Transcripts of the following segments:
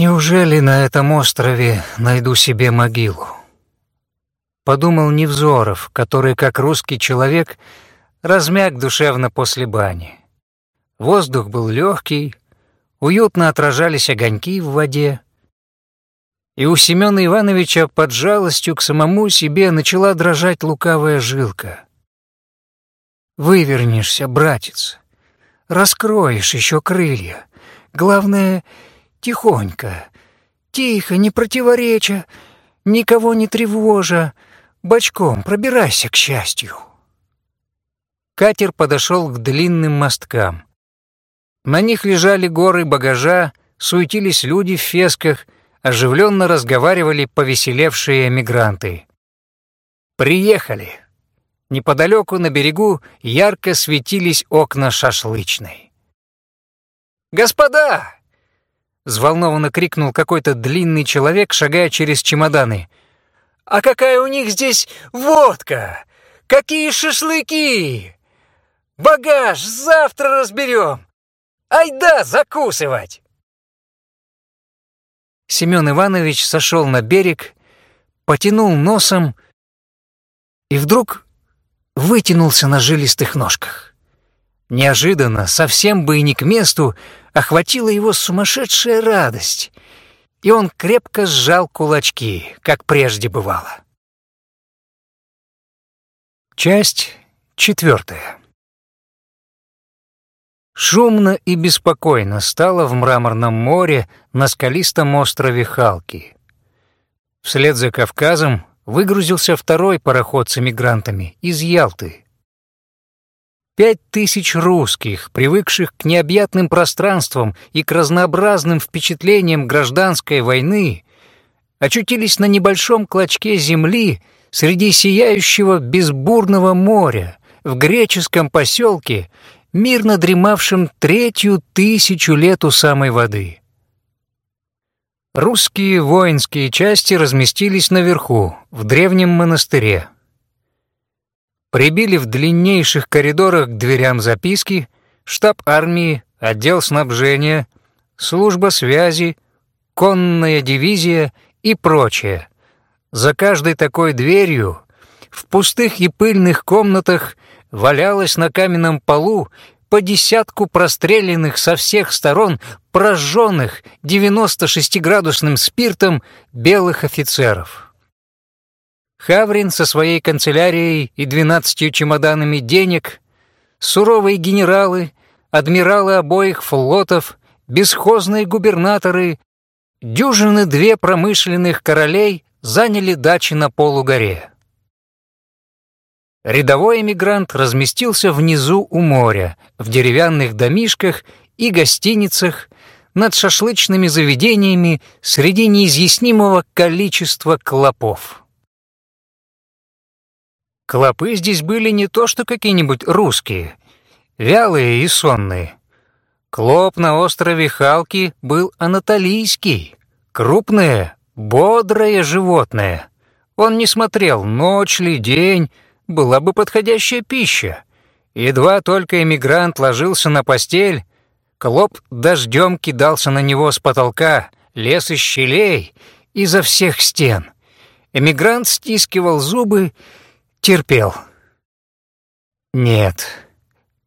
Неужели на этом острове найду себе могилу? Подумал Невзоров, который, как русский человек, размяк душевно после бани. Воздух был легкий, уютно отражались огоньки в воде. И у Семена Ивановича под жалостью к самому себе начала дрожать лукавая жилка. «Вывернешься, братец, раскроешь еще крылья. Главное, тихонько, тихо, не противореча, никого не тревожа, бочком пробирайся к счастью». Катер подошел к длинным мосткам. На них лежали горы багажа, суетились люди в фесках, оживленно разговаривали повеселевшие эмигранты. «Приехали!» Неподалеку на берегу ярко светились окна шашлычной. «Господа!» — взволнованно крикнул какой-то длинный человек, шагая через чемоданы. «А какая у них здесь водка! Какие шашлыки! Багаж завтра разберем! Айда закусывать!» Семен Иванович сошел на берег, потянул носом и вдруг вытянулся на жилистых ножках. Неожиданно, совсем бы и не к месту, охватила его сумасшедшая радость, и он крепко сжал кулачки, как прежде бывало. Часть четвертая. Шумно и беспокойно стало в мраморном море на скалистом острове Халки. Вслед за Кавказом выгрузился второй пароход с эмигрантами из Ялты. Пять тысяч русских, привыкших к необъятным пространствам и к разнообразным впечатлениям гражданской войны, очутились на небольшом клочке земли среди сияющего безбурного моря в греческом поселке, мирно дремавшем третью тысячу лет у самой воды. Русские воинские части разместились наверху, в древнем монастыре. Прибили в длиннейших коридорах к дверям записки штаб армии, отдел снабжения, служба связи, конная дивизия и прочее. За каждой такой дверью в пустых и пыльных комнатах валялось на каменном полу по десятку простреленных со всех сторон прожженных 96-градусным спиртом белых офицеров. Хаврин со своей канцелярией и двенадцатью чемоданами денег, суровые генералы, адмиралы обоих флотов, бесхозные губернаторы, дюжины две промышленных королей заняли дачи на полугоре. Рядовой эмигрант разместился внизу у моря, в деревянных домишках и гостиницах, над шашлычными заведениями среди неизъяснимого количества клопов. Клопы здесь были не то что какие-нибудь русские, вялые и сонные. Клоп на острове Халки был анатолийский, крупное, бодрое животное. Он не смотрел, ночь ли, день, была бы подходящая пища. Едва только эмигрант ложился на постель, Клоп дождем кидался на него с потолка, лез из щелей, изо всех стен. Эмигрант стискивал зубы, терпел. Нет.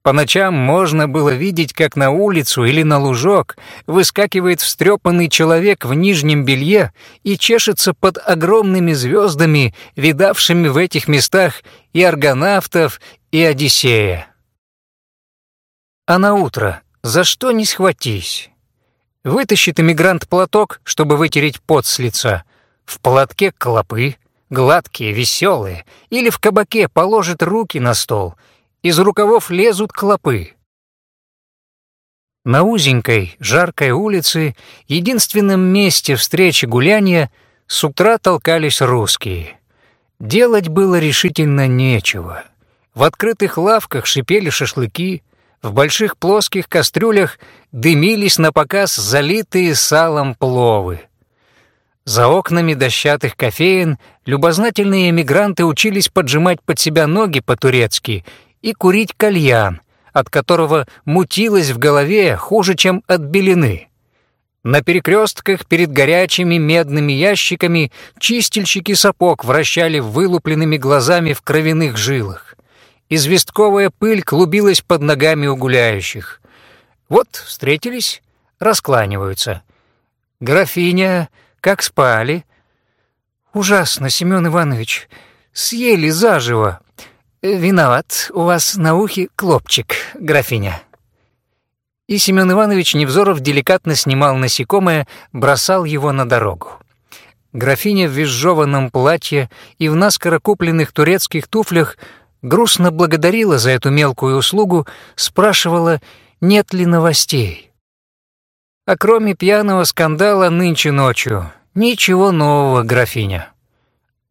По ночам можно было видеть, как на улицу или на лужок выскакивает встрепанный человек в нижнем белье и чешется под огромными звездами, видавшими в этих местах и аргонавтов, и Одиссея. А на утро за что не схватись. Вытащит эмигрант платок, чтобы вытереть пот с лица. В платке клопы, гладкие, веселые. Или в кабаке положит руки на стол. Из рукавов лезут клопы. На узенькой, жаркой улице, единственном месте встречи гуляния, с утра толкались русские. Делать было решительно нечего. В открытых лавках шипели шашлыки, в больших плоских кастрюлях дымились на показ залитые салом пловы. За окнами дощатых кофеин любознательные эмигранты учились поджимать под себя ноги по-турецки и курить кальян, от которого мутилось в голове хуже, чем от белины. На перекрестках перед горячими медными ящиками чистильщики сапог вращали вылупленными глазами в кровяных жилах. Известковая пыль клубилась под ногами у гуляющих. Вот встретились, раскланиваются. «Графиня, как спали?» «Ужасно, Семен Иванович. Съели заживо. Виноват, у вас на ухе клопчик, графиня». И Семен Иванович Невзоров деликатно снимал насекомое, бросал его на дорогу. Графиня в визжеванном платье и в наскоро купленных турецких туфлях грустно благодарила за эту мелкую услугу, спрашивала, нет ли новостей. А кроме пьяного скандала нынче ночью, ничего нового, графиня.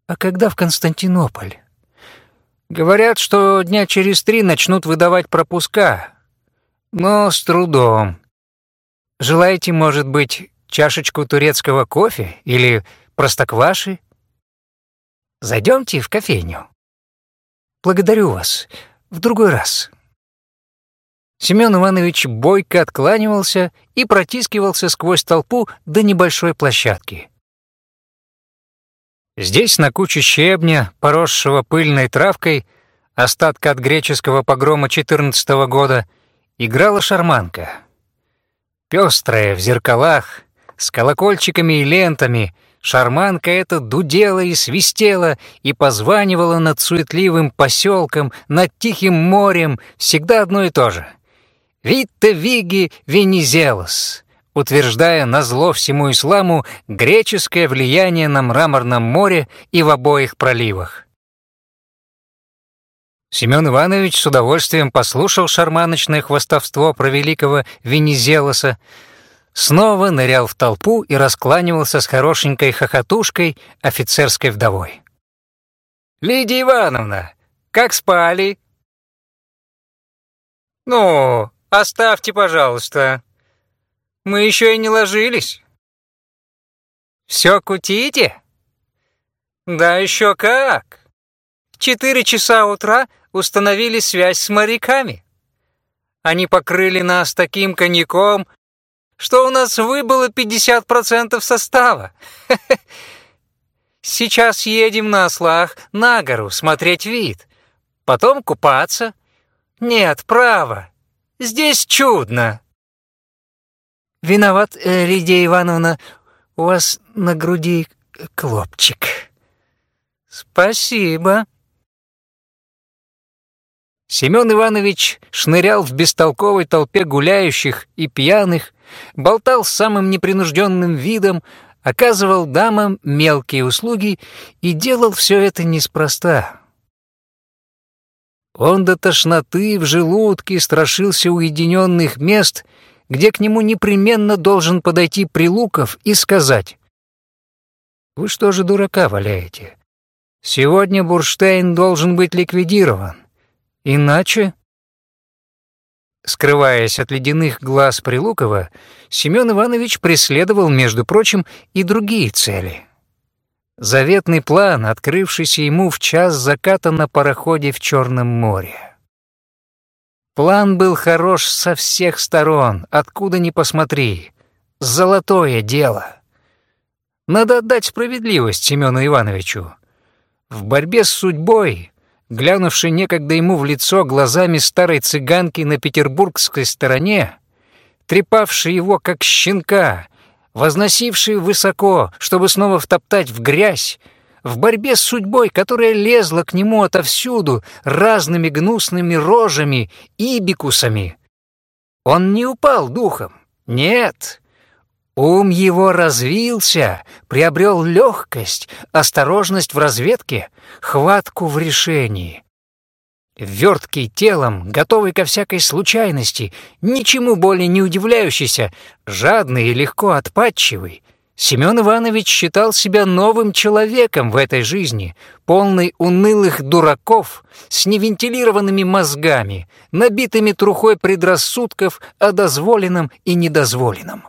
А когда в Константинополь? Говорят, что дня через три начнут выдавать пропуска, но с трудом. Желаете, может быть, чашечку турецкого кофе или простокваши? Зайдемте в кофейню. Благодарю вас. В другой раз. Семен Иванович бойко откланивался и протискивался сквозь толпу до небольшой площадки. Здесь, на куче щебня, поросшего пыльной травкой, остатка от греческого погрома 14 -го года, играла шарманка. Пестрая, в зеркалах, с колокольчиками и лентами, шарманка эта дудела и свистела и позванивала над суетливым поселком, над тихим морем, всегда одно и то же — «Витте виги Венизелос», утверждая на зло всему исламу греческое влияние на Мраморном море и в обоих проливах. Семен Иванович с удовольствием послушал шарманочное хвостовство про великого Венизелоса, снова нырял в толпу и раскланивался с хорошенькой хохотушкой, офицерской вдовой. «Лидия Ивановна, как спали?» «Ну, Оставьте, пожалуйста. Мы еще и не ложились. Все кутите? Да еще как. Четыре часа утра установили связь с моряками. Они покрыли нас таким коньяком, что у нас выбыло 50% состава. Сейчас едем на ослах на гору смотреть вид, потом купаться. Нет, право, Здесь чудно!» «Виноват, э, Лидия Ивановна, у вас на груди клопчик». «Спасибо». Семен Иванович шнырял в бестолковой толпе гуляющих и пьяных, болтал с самым непринужденным видом, оказывал дамам мелкие услуги и делал все это неспроста. Он до тошноты в желудке страшился уединенных мест, где к нему непременно должен подойти Прилуков и сказать «Вы что же дурака валяете? Сегодня Бурштейн должен быть ликвидирован. Иначе...» Скрываясь от ледяных глаз Прилукова, Семен Иванович преследовал, между прочим, и другие цели — Заветный план, открывшийся ему в час заката на пароходе в Черном море. План был хорош со всех сторон, откуда ни посмотри. Золотое дело. Надо отдать справедливость Семену Ивановичу. В борьбе с судьбой, глянувший некогда ему в лицо глазами старой цыганки на петербургской стороне, трепавший его как щенка, возносивший высоко, чтобы снова втоптать в грязь, в борьбе с судьбой, которая лезла к нему отовсюду разными гнусными рожами, ибикусами. Он не упал духом, нет. Ум его развился, приобрел легкость, осторожность в разведке, хватку в решении. Верткий телом, готовый ко всякой случайности, ничему более не удивляющийся, жадный и легко отпадчивый, Семен Иванович считал себя новым человеком в этой жизни, полный унылых дураков, с невентилированными мозгами, набитыми трухой предрассудков о дозволенном и недозволенном.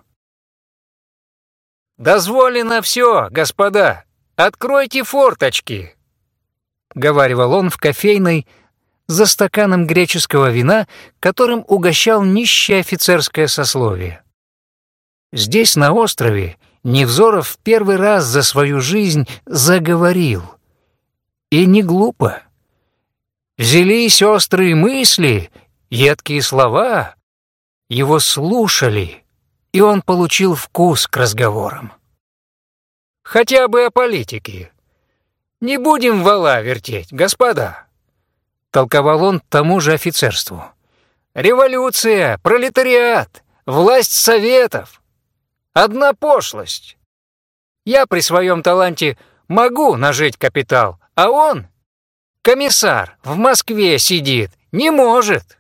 «Дозволено все, господа! Откройте форточки!» — говаривал он в кофейной, — за стаканом греческого вина, которым угощал нищее офицерское сословие. Здесь, на острове, Невзоров в первый раз за свою жизнь заговорил. И не глупо. Взялись острые мысли, едкие слова. Его слушали, и он получил вкус к разговорам. Хотя бы о политике. Не будем вала вертеть, господа. Толковал он тому же офицерству. Революция, пролетариат, власть советов. Одна пошлость. Я при своем таланте могу нажить капитал, а он, комиссар, в Москве сидит, не может.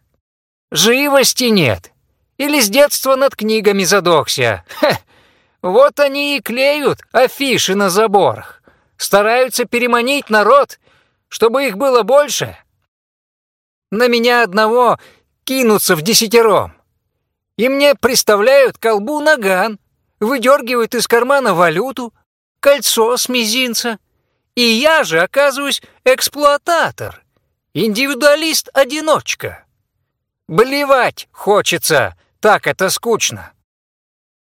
Живости нет. Или с детства над книгами задохся. Ха, вот они и клеют афиши на заборах. Стараются переманить народ, чтобы их было больше. На меня одного кинутся в десятером. И мне представляют колбу наган, выдергивают из кармана валюту, кольцо с мизинца. И я же оказываюсь эксплуататор, индивидуалист-одиночка. Блевать хочется, так это скучно.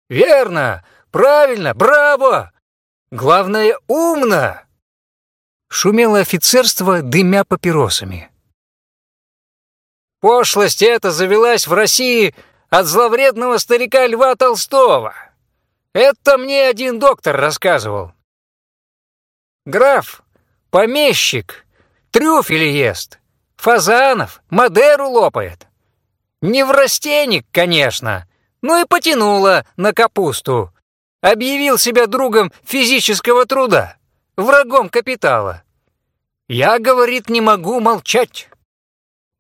Верно, правильно, браво! Главное, умно! Шумело офицерство, дымя папиросами. Пошлость эта завелась в России от зловредного старика Льва Толстого. Это мне один доктор рассказывал. Граф, помещик, трюфели ест, фазанов, Мадеру лопает. Не в растенник, конечно, но и потянуло на капусту. Объявил себя другом физического труда, врагом капитала. Я, говорит, не могу молчать.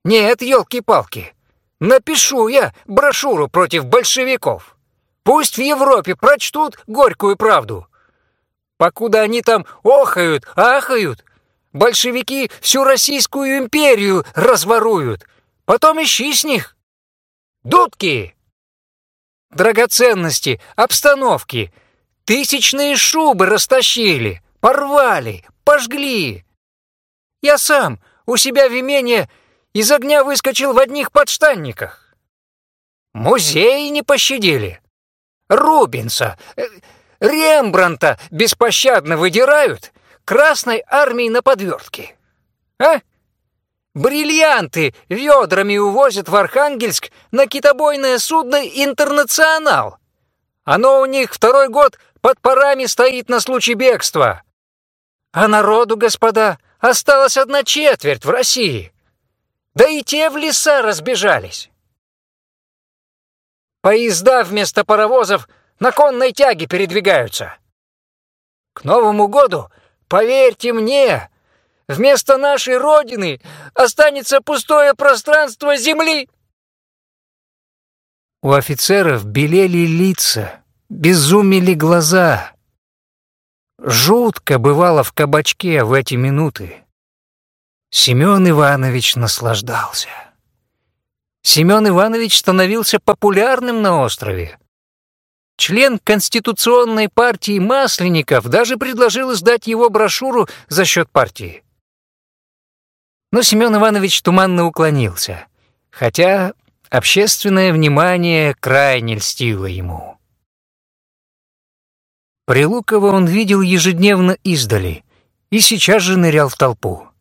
Нет, елки-палки, напишу я брошюру против большевиков. Пусть в Европе прочтут горькую правду. Покуда они там охают, ахают, большевики всю Российскую империю разворуют. Потом ищи с них. Дудки! Драгоценности, обстановки, тысячные шубы растащили, порвали, пожгли. Я сам у себя в имении из огня выскочил в одних подштанниках. Музеи не пощадили. Рубинса, э, Рембранта беспощадно выдирают Красной армией на подвертке. А? Бриллианты ведрами увозят в Архангельск на китобойное судно «Интернационал». Оно у них второй год под парами стоит на случай бегства. А народу, господа, осталась одна четверть в России. Да и те в леса разбежались. Поезда вместо паровозов на конной тяге передвигаются. К Новому году, поверьте мне, вместо нашей Родины останется пустое пространство земли. У офицеров белели лица, безумели глаза. Жутко бывало в кабачке в эти минуты. Семен Иванович наслаждался. Семен Иванович становился популярным на острове. Член Конституционной партии Масленников даже предложил издать его брошюру за счет партии. Но Семен Иванович туманно уклонился, хотя общественное внимание крайне льстило ему. Прилукова он видел ежедневно издали и сейчас же нырял в толпу.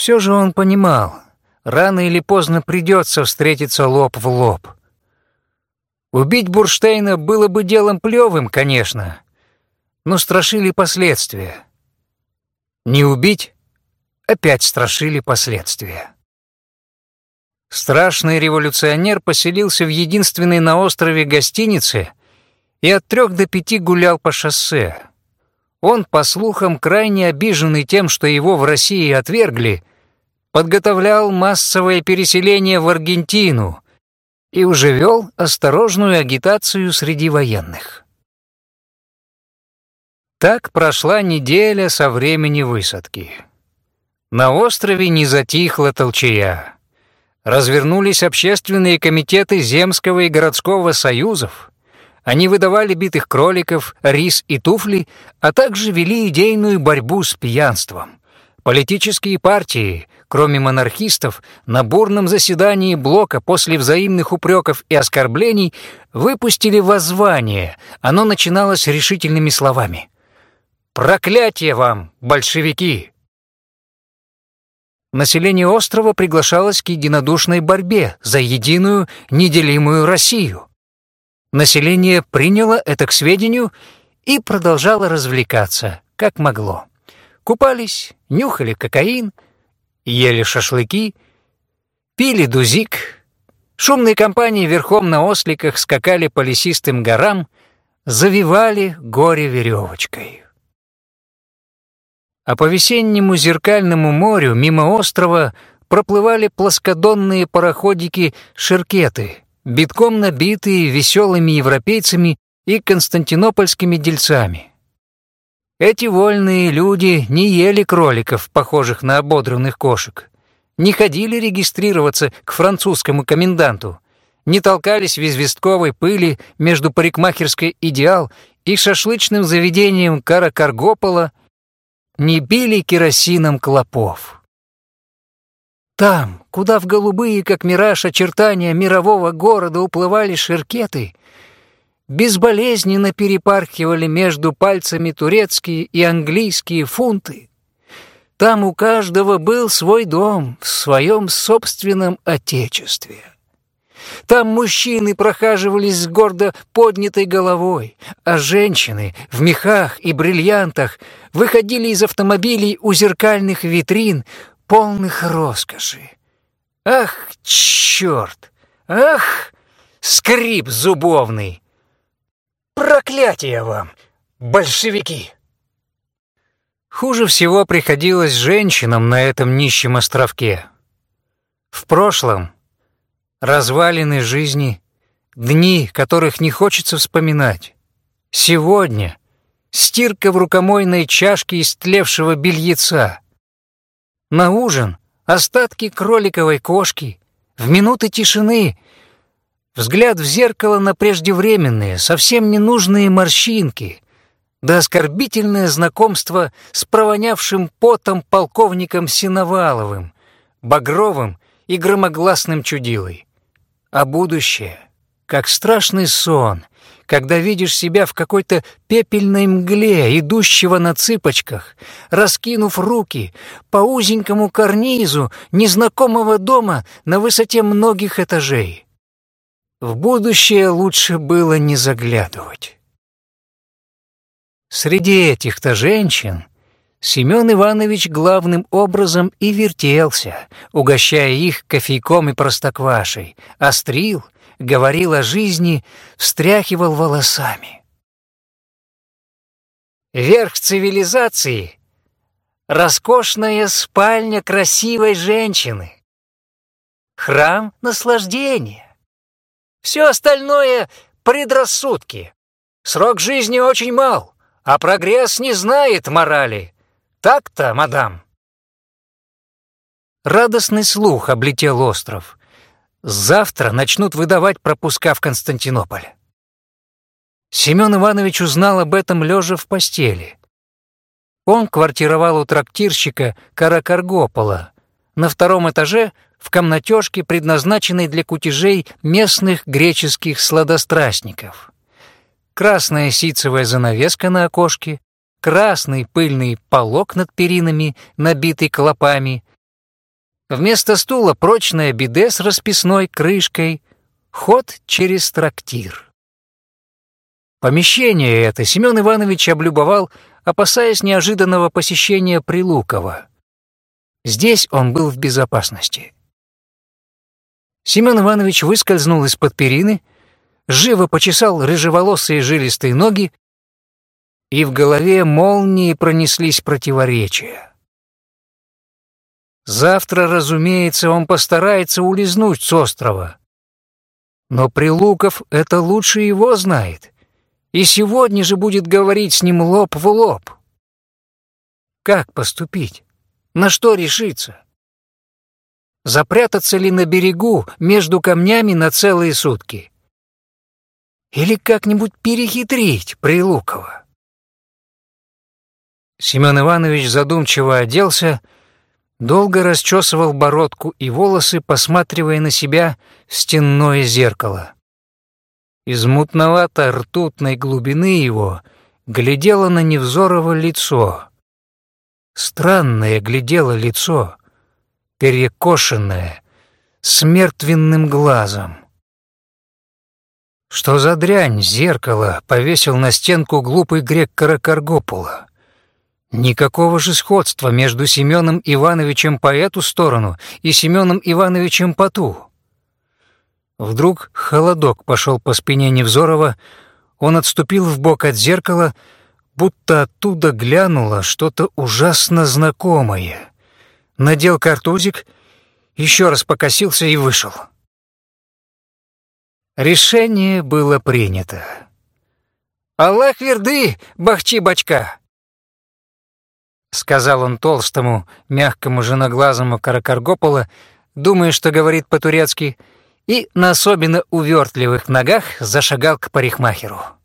Все же он понимал, рано или поздно придется встретиться лоб в лоб. Убить Бурштейна было бы делом плевым, конечно, но страшили последствия. Не убить — опять страшили последствия. Страшный революционер поселился в единственной на острове гостинице и от трех до пяти гулял по шоссе. Он, по слухам, крайне обиженный тем, что его в России отвергли, подготовлял массовое переселение в Аргентину и уже вел осторожную агитацию среди военных. Так прошла неделя со времени высадки. На острове не затихла толчая. Развернулись общественные комитеты Земского и городского союзов. Они выдавали битых кроликов, рис и туфли, а также вели идейную борьбу с пьянством. Политические партии, кроме монархистов, на бурном заседании блока после взаимных упреков и оскорблений выпустили воззвание. Оно начиналось решительными словами. «Проклятие вам, большевики!» Население острова приглашалось к единодушной борьбе за единую, неделимую Россию. Население приняло это к сведению и продолжало развлекаться, как могло. Купались, нюхали кокаин, ели шашлыки, пили дузик. Шумные компании верхом на осликах скакали по лесистым горам, завивали горе веревочкой. А по весеннему зеркальному морю мимо острова проплывали плоскодонные пароходики-шеркеты, битком набитые веселыми европейцами и константинопольскими дельцами. Эти вольные люди не ели кроликов, похожих на ободранных кошек, не ходили регистрироваться к французскому коменданту, не толкались в известковой пыли между парикмахерской «Идеал» и шашлычным заведением Каракаргопола, не били керосином клопов. Там, куда в голубые, как мираж, очертания мирового города уплывали шеркеты, безболезненно перепархивали между пальцами турецкие и английские фунты. Там у каждого был свой дом в своем собственном отечестве. Там мужчины прохаживались с гордо поднятой головой, а женщины в мехах и бриллиантах выходили из автомобилей у зеркальных витрин, полных роскоши. Ах, черт! Ах, скрип зубовный! Проклятие вам, большевики! Хуже всего приходилось женщинам на этом нищем островке. В прошлом развалины жизни, дни, которых не хочется вспоминать. Сегодня стирка в рукомойной чашке истлевшего бельеца. На ужин остатки кроликовой кошки, в минуты тишины — Взгляд в зеркало на преждевременные, совсем ненужные морщинки, да оскорбительное знакомство с провонявшим потом полковником Синоваловым, Багровым и громогласным чудилой. А будущее, как страшный сон, когда видишь себя в какой-то пепельной мгле, идущего на цыпочках, раскинув руки по узенькому карнизу незнакомого дома на высоте многих этажей. В будущее лучше было не заглядывать. Среди этих-то женщин Семен Иванович главным образом и вертелся, угощая их кофейком и простоквашей, острил, говорил о жизни, встряхивал волосами. Верх цивилизации — роскошная спальня красивой женщины, храм наслаждения. Все остальное — предрассудки. Срок жизни очень мал, а прогресс не знает морали. Так-то, мадам?» Радостный слух облетел остров. Завтра начнут выдавать пропуска в Константинополь. Семен Иванович узнал об этом лежа в постели. Он квартировал у трактирщика Каракаргопола. На втором этаже в комнатежке, предназначенной для кутежей местных греческих сладострастников. Красная ситцевая занавеска на окошке, красный пыльный полок над перинами, набитый клопами. Вместо стула прочная биде с расписной крышкой, ход через трактир. Помещение это Семен Иванович облюбовал, опасаясь неожиданного посещения Прилукова. Здесь он был в безопасности. Семен Иванович выскользнул из-под перины, живо почесал рыжеволосые жилистые ноги, и в голове молнии пронеслись противоречия. Завтра, разумеется, он постарается улизнуть с острова. Но Прилуков это лучше его знает, и сегодня же будет говорить с ним лоб в лоб. Как поступить? На что решиться? запрятаться ли на берегу между камнями на целые сутки. Или как-нибудь перехитрить Прилукова. Семен Иванович задумчиво оделся, долго расчесывал бородку и волосы, посматривая на себя в стенное зеркало. Из мутновато-ртутной глубины его глядело на Невзорово лицо. Странное глядело лицо, перекошенное, с мертвенным глазом. Что за дрянь зеркало повесил на стенку глупый грек Каракаргопула? Никакого же сходства между Семеном Ивановичем по эту сторону и Семеном Ивановичем по ту. Вдруг холодок пошел по спине Невзорова, он отступил в бок от зеркала, будто оттуда глянуло что-то ужасно знакомое. Надел картузик, еще раз покосился и вышел. Решение было принято. «Аллах верды, бахчи-бачка!» Сказал он толстому, мягкому женоглазому Каракаргопола, думая, что говорит по-турецки, и на особенно увертливых ногах зашагал к парикмахеру.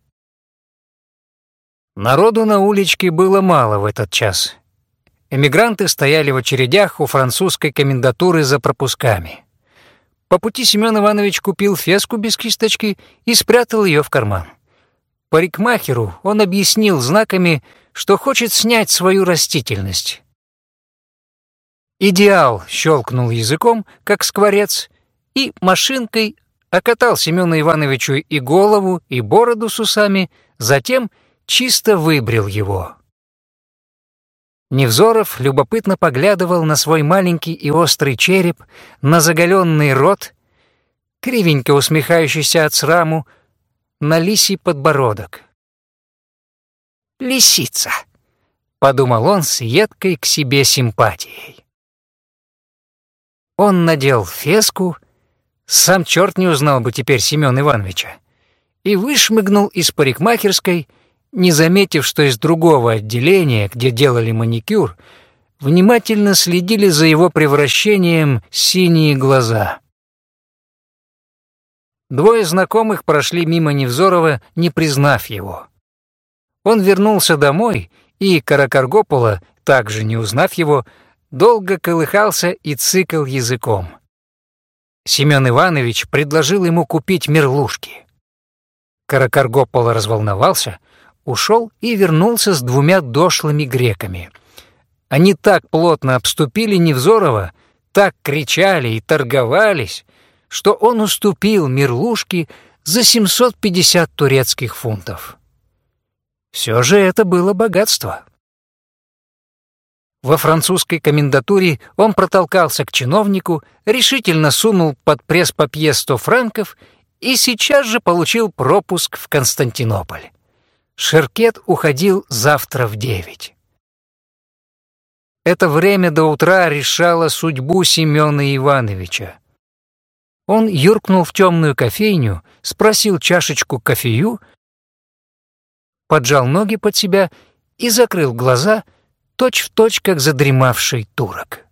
Народу на уличке было мало в этот час. Эмигранты стояли в очередях у французской комендатуры за пропусками. По пути Семен Иванович купил феску без кисточки и спрятал ее в карман. Парикмахеру он объяснил знаками, что хочет снять свою растительность. Идеал щелкнул языком, как скворец, и машинкой окатал Семену Ивановичу и голову, и бороду с усами, затем чисто выбрил его. Невзоров любопытно поглядывал на свой маленький и острый череп, на заголенный рот, кривенько усмехающийся от сраму, на лисий подбородок. «Лисица», — подумал он с едкой к себе симпатией. Он надел феску, сам черт не узнал бы теперь Семёна Ивановича, и вышмыгнул из парикмахерской, не заметив, что из другого отделения, где делали маникюр, внимательно следили за его превращением синие глаза. Двое знакомых прошли мимо Невзорова, не признав его. Он вернулся домой, и Каракаргопола, также не узнав его, долго колыхался и цикал языком. Семен Иванович предложил ему купить мерлушки. Каракаргопола разволновался — ушел и вернулся с двумя дошлыми греками. Они так плотно обступили Невзорова, так кричали и торговались, что он уступил Мирлушке за 750 турецких фунтов. Все же это было богатство. Во французской комендатуре он протолкался к чиновнику, решительно сунул под пресс-папье 100 франков и сейчас же получил пропуск в Константинополь. Шеркет уходил завтра в девять. Это время до утра решало судьбу Семёна Ивановича. Он юркнул в темную кофейню, спросил чашечку кофею, поджал ноги под себя и закрыл глаза, точь-в-точь, точь, как задремавший турок.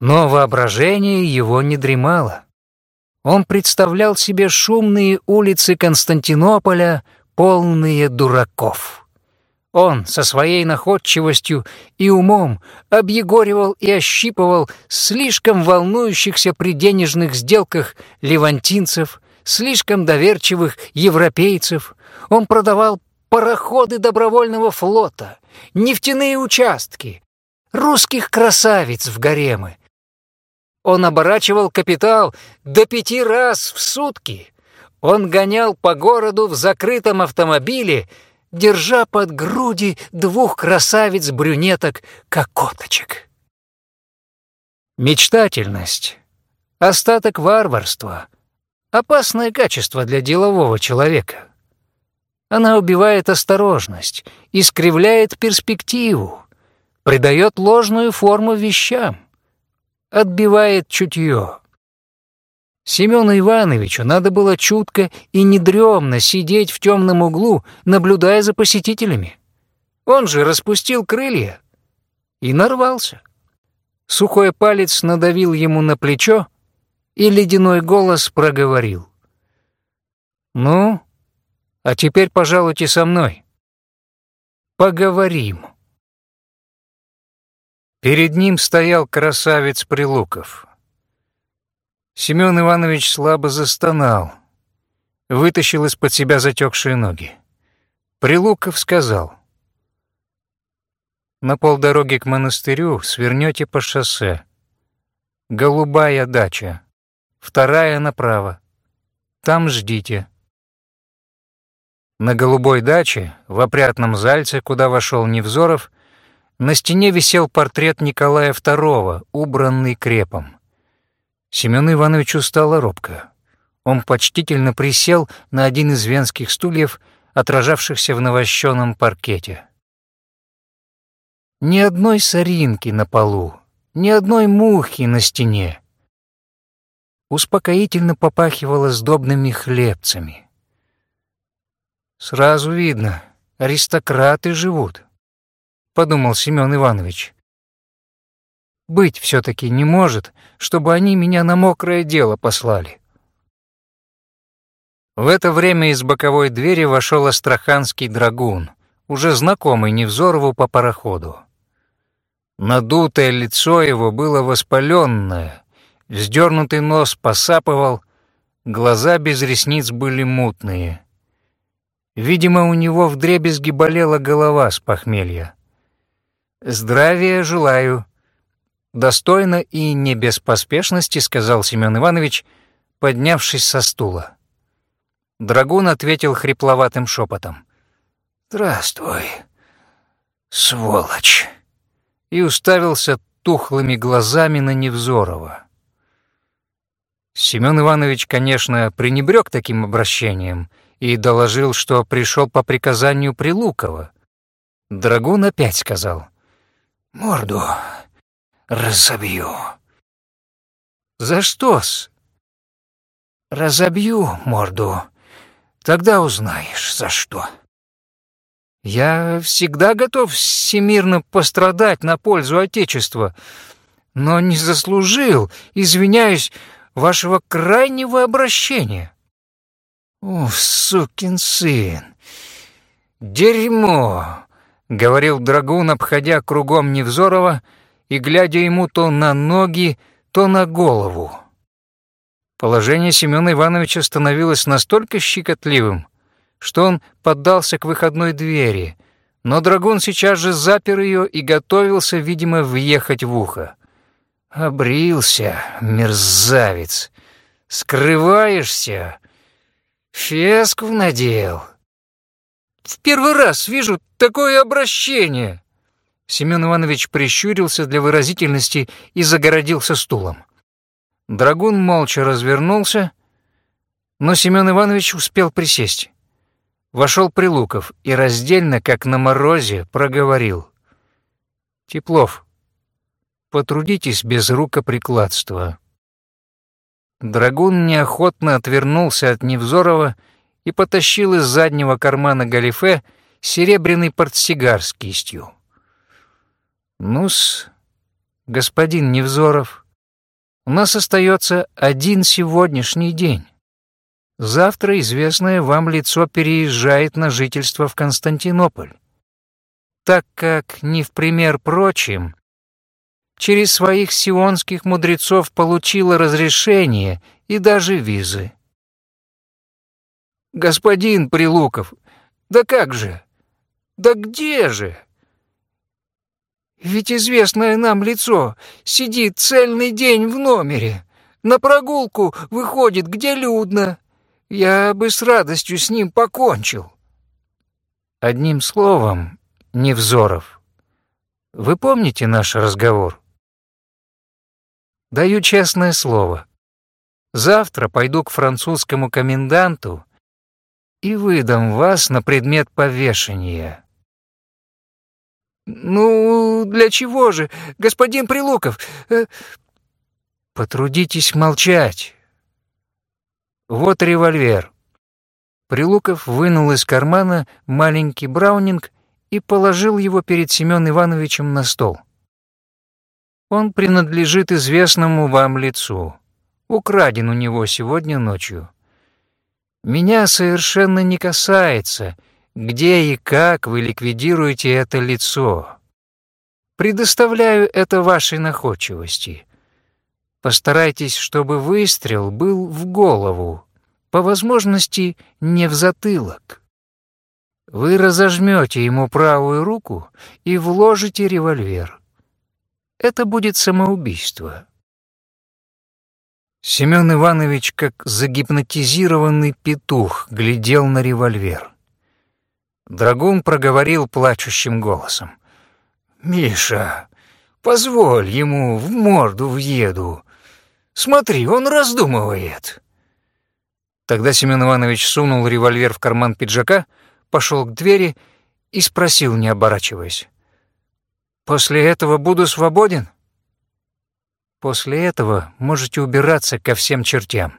Но воображение его не дремало. Он представлял себе шумные улицы Константинополя, полные дураков. Он со своей находчивостью и умом объегоривал и ощипывал слишком волнующихся при денежных сделках левантинцев, слишком доверчивых европейцев. Он продавал пароходы добровольного флота, нефтяные участки, русских красавиц в гаремы, он оборачивал капитал до пяти раз в сутки. Он гонял по городу в закрытом автомобиле, держа под груди двух красавиц-брюнеток кокоточек. Мечтательность, остаток варварства, опасное качество для делового человека. Она убивает осторожность, искривляет перспективу, придает ложную форму вещам отбивает чутье. Семену Ивановичу надо было чутко и недремно сидеть в темном углу, наблюдая за посетителями. Он же распустил крылья и нарвался. Сухой палец надавил ему на плечо, и ледяной голос проговорил. «Ну, а теперь пожалуйте со мной. Поговорим». Перед ним стоял красавец Прилуков. Семен Иванович слабо застонал, вытащил из-под себя затекшие ноги. Прилуков сказал, «На полдороги к монастырю свернете по шоссе. Голубая дача, вторая направо. Там ждите». На голубой даче, в опрятном зальце, куда вошел Невзоров, на стене висел портрет Николая II, убранный крепом. Семену Ивановичу стало робко. Он почтительно присел на один из венских стульев, отражавшихся в навощенном паркете. Ни одной соринки на полу, ни одной мухи на стене. Успокоительно попахивало сдобными хлебцами. Сразу видно, аристократы живут подумал Семен Иванович. Быть все-таки не может, чтобы они меня на мокрое дело послали. В это время из боковой двери вошел астраханский драгун, уже знакомый Невзорову по пароходу. Надутое лицо его было воспаленное, вздернутый нос посапывал, глаза без ресниц были мутные. Видимо, у него вдребезги болела голова с похмелья. «Здравия желаю!» Достойно и не без поспешности, сказал Семен Иванович, поднявшись со стула. Драгун ответил хрипловатым шепотом. «Здравствуй, сволочь!» и уставился тухлыми глазами на Невзорова. Семен Иванович, конечно, пренебрег таким обращением и доложил, что пришел по приказанию Прилукова. Драгун опять сказал — Морду разобью. За что-с? Разобью морду. Тогда узнаешь, за что. Я всегда готов всемирно пострадать на пользу Отечества, но не заслужил, извиняюсь, вашего крайнего обращения. Ух, сукин сын! Дерьмо! — говорил Драгун, обходя кругом Невзорова и глядя ему то на ноги, то на голову. Положение Семёна Ивановича становилось настолько щекотливым, что он поддался к выходной двери, но Драгун сейчас же запер ее и готовился, видимо, въехать в ухо. «Обрился, мерзавец! Скрываешься? Феску надел!» В первый раз вижу такое обращение!» Семен Иванович прищурился для выразительности и загородился стулом. Драгун молча развернулся, но Семен Иванович успел присесть. Вошел Прилуков и раздельно, как на морозе, проговорил. «Теплов, потрудитесь без рукоприкладства». Драгун неохотно отвернулся от Невзорова и потащил из заднего кармана галифе серебряный портсигар с кистью. «Ну-с, господин Невзоров, у нас остается один сегодняшний день. Завтра известное вам лицо переезжает на жительство в Константинополь. Так как, не в пример прочим, через своих сионских мудрецов получила разрешение и даже визы. «Господин Прилуков, да как же? Да где же?» «Ведь известное нам лицо сидит цельный день в номере, на прогулку выходит, где людно. Я бы с радостью с ним покончил». Одним словом, Невзоров, вы помните наш разговор? Даю честное слово. Завтра пойду к французскому коменданту и выдам вас на предмет повешения». «Ну, для чего же, господин Прилуков?» э... «Потрудитесь молчать. Вот револьвер». Прилуков вынул из кармана маленький браунинг и положил его перед Семён Ивановичем на стол. Он принадлежит известному вам лицу. Украден у него сегодня ночью. Меня совершенно не касается, где и как вы ликвидируете это лицо. Предоставляю это вашей находчивости. Постарайтесь, чтобы выстрел был в голову, по возможности не в затылок. Вы разожмете ему правую руку и вложите револьвер. Это будет самоубийство. Семен Иванович, как загипнотизированный петух, глядел на револьвер. Драгун проговорил плачущим голосом. «Миша, позволь ему в морду въеду. Смотри, он раздумывает». Тогда Семен Иванович сунул револьвер в карман пиджака, пошел к двери и спросил, не оборачиваясь. «После этого буду свободен?» «После этого можете убираться ко всем чертям».